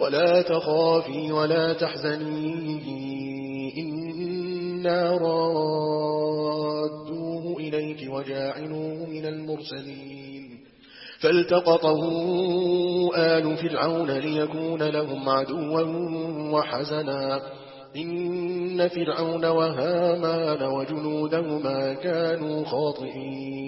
ولا تخافي ولا تحزني إنا رادوه إليك وجاعلوه من المرسلين. فالتقطه آل فرعون ليكون لهم عدوا وحزنا. إن فرعون وهامان وجنودهما كانوا خاطئين.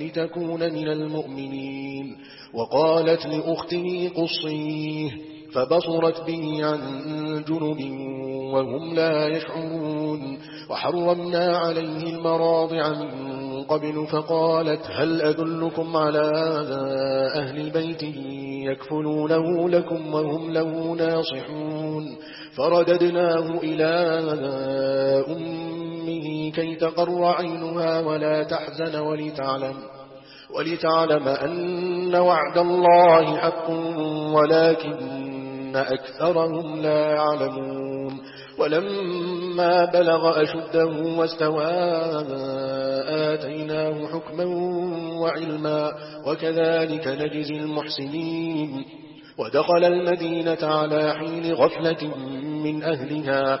لتكون من المؤمنين. وقالت لأخته قصيه فبصرت به عن جنب وهم لا يشعرون. وحرمنا عليه المراضع من قبل فقالت هل أدلكم على أهل بيت يكفلونه لكم وهم له ناصحون؟ فرددناه إلى أمه كي تقر عينها ولا تحزن ولتعلم ولتعلم أن وعد الله حق ولكن أكثرهم لا يعلمون ولما بلغ أشده واستوى آتيناه حكما وعلما وكذلك نجزي المحسنين ودخل المدينة على حين غفلة من أهلها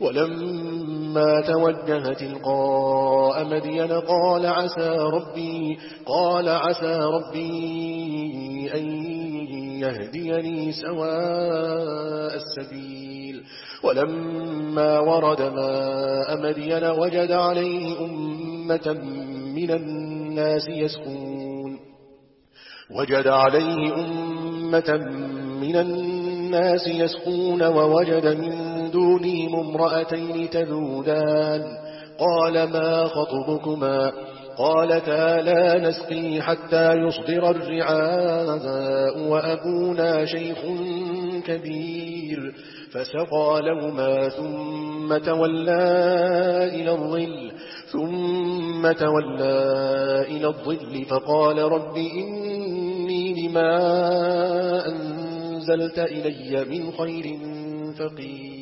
ولما توجه تلقاء مدين قال عسى ربي قال عسى ربي أن يهديني سواء السبيل. ولما ورد ماء مدين وجد عليه أمة من الناس يسكون وجد عليه أمة من الناس يسكون ووجد من دونهم امرأتين تذودان. قال ما خطبكما؟ قالتا لا نسقي حتى يصدر الرعاء وأبونا شيخ كبير. فسقى لهما ثم تولى إلى الظل ثم تولى إلى الظل فقال رب إني لما أنزلت إلي من خير فقير.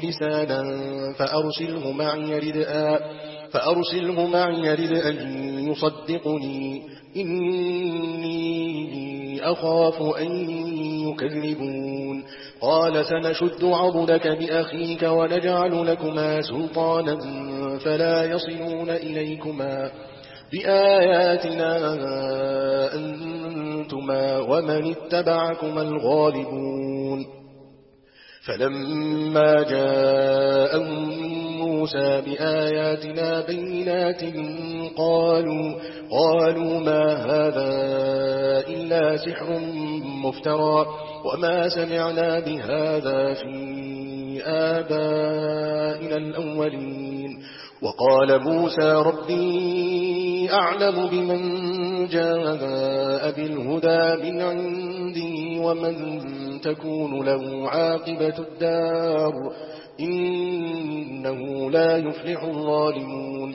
لسانا فأرسله معي ردءا فأرسله معي ردءا يصدقني. إني أخاف أن يكذبون. قال سنشد عضلك بأخيك ونجعل لكما سلطانا فلا يصلون إليكما. بآياتنا أنتما ومن اتبعكما الغالبون. فلما جاءهم موسى بآياتنا بينات قالوا قالوا ما هذا إلا سحر مفترى وما سمعنا بهذا في آبائنا الأولين. وقال موسى ربي أعلم بمن جاء بالهدى من عندي ومن تكون له عاقبة الدار إنه لا يفلح الظالمون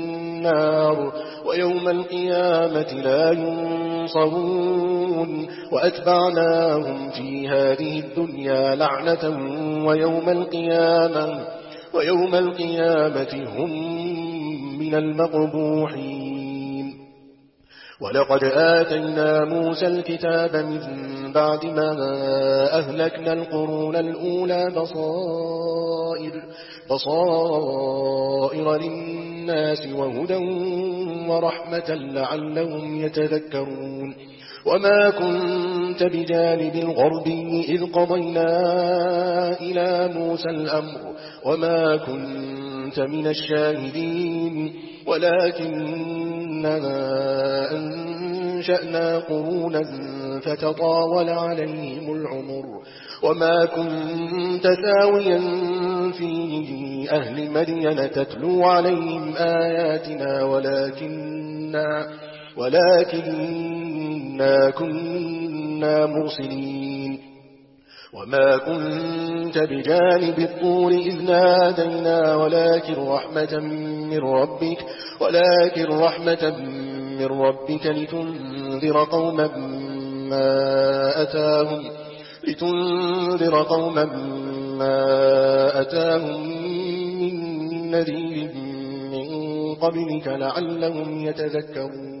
ويوم القيامة لا ينصرون وأتبعناهم في هذه الدنيا لعنة ويوم القيامة ويوم القيامة هم من المقبوحين ولقد آتينا موسى الكتاب من بعد ما أهلكنا القرون الأولى بصائر, بصائر للناس وهدى ورحمة لعلهم يتذكرون وما كنت بجانب الغربي إذ قضينا إلى موسى الأمر وما كنت من الشاهدين ولكننا أنشأنا قرونا فتطاول عليهم العمر وما كنت ثاويا في أهل مدين تتلو عليهم آياتنا ولكننا, ولكننا كنا مرسلين وما كنت بجانب الطور إذ نادينا ولكن رحمة من ربك ولكن رحمة من ربك لتنذر قوما ما أتاهم لتنذر قوما ما أتاهم من نذير من قبلك لعلهم يتذكرون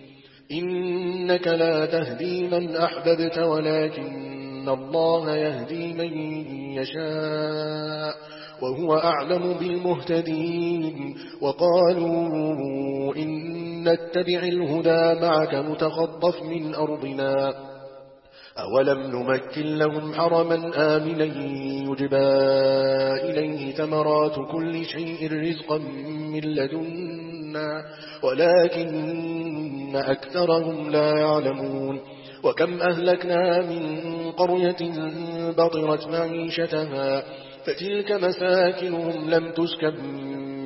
إنك لا تهدي من أحببت ولكن الله يهدي من يشاء وهو أعلم بالمهتدين وقالوا إن نتبع الهدى معك متخطف من أرضنا أولم نمكن لهم حرما آمنا يجبى إليه ثمرات كل شيء رزقا من لدن الجنة ولكن أكثرهم لا يعلمون وكم أهلكنا من قرية بطرت معيشتها فتلك مساكنهم لم تسكب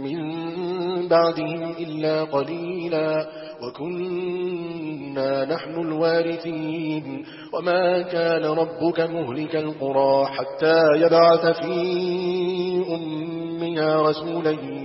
من بعدهم إلا قليلا وكنا نحن الوارثين وما كان ربك مهلك القرى حتى يبعث في أمها رسولا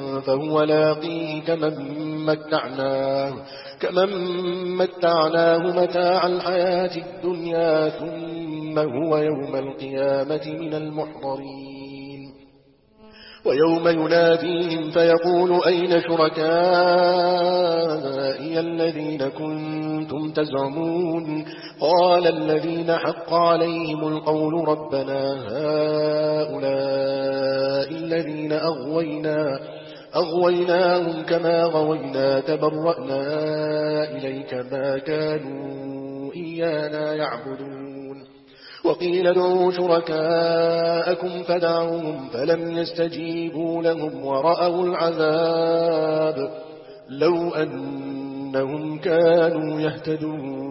فهو لاقيه كمن متعناه كمن متعناه متاع الحياة الدنيا ثم هو يوم القيامة من المحضرين. ويوم يناديهم فيقول أين شركائي الذين كنتم تزعمون؟ قال الذين حق عليهم القول ربنا هؤلاء الذين أغوينا أغويناهم كما غوينا تبرأنا إليك ما كانوا إيانا يعبدون. وقيل ادعوا شركاءكم فدعوهم فلم يستجيبوا لهم ورأوا العذاب لو أنهم كانوا يهتدون.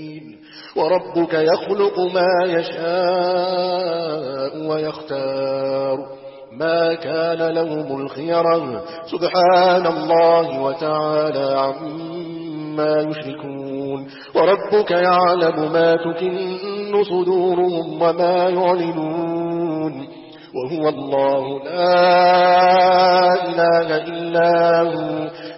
وربك يخلق ما يشاء ويختار. ما كان لهم الخيرا سبحان الله وتعالى عما يشركون. وربك يعلم ما تكن صدورهم وما يعلنون. وهو الله لا إله إلا هو.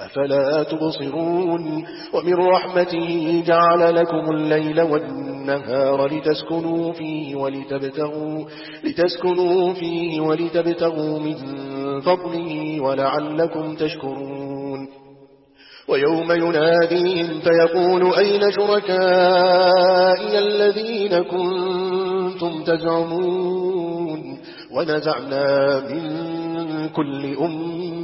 أفلا تبصرون ومن رحمته جعل لكم الليل والنهار لتسكنوا فيه ولتبتغوا, لتسكنوا فيه ولتبتغوا من فضله ولعلكم تشكرون ويوم يناديهم فيقول أين شركائي الذين كنتم تزعمون ونزعنا من كل أمة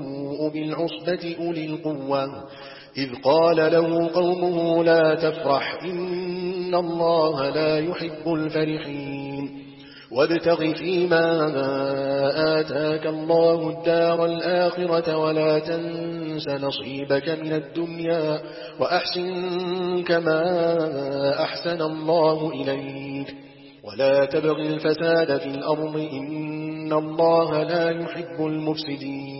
لتنوء بالعصبة أولي القوة إذ قال له قومه لا تفرح إن الله لا يحب الفرحين وابتغ فيما آتاك الله الدار الآخرة ولا تنس نصيبك من الدنيا وأحسن كما أحسن الله إليك ولا تبغ الفساد في الأرض إن الله لا يحب المفسدين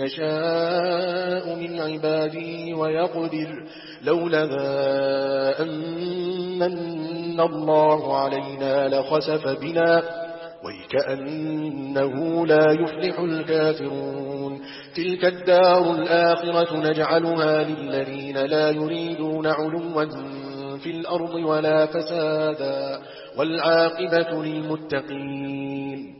يشاء من عباده ويقدر لولا أن الله علينا لخسف بنا ويكأنه لا يفلح الكافرون. تلك الدار الآخرة نجعلها للذين لا يريدون علوا في الأرض ولا فسادا والعاقبة للمتقين.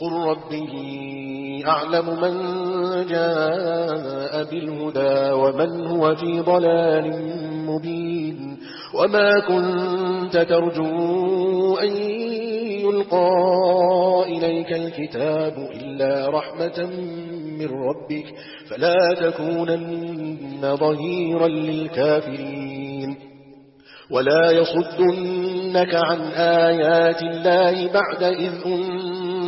قل ربه أعلم من جاء بالهدى ومن هو في ضلال مبين وما كنت ترجو أن يلقى إليك الكتاب إلا رحمة من ربك فلا تكونن ظهيرا للكافرين ولا يصدنك عن آيات الله بعد إذ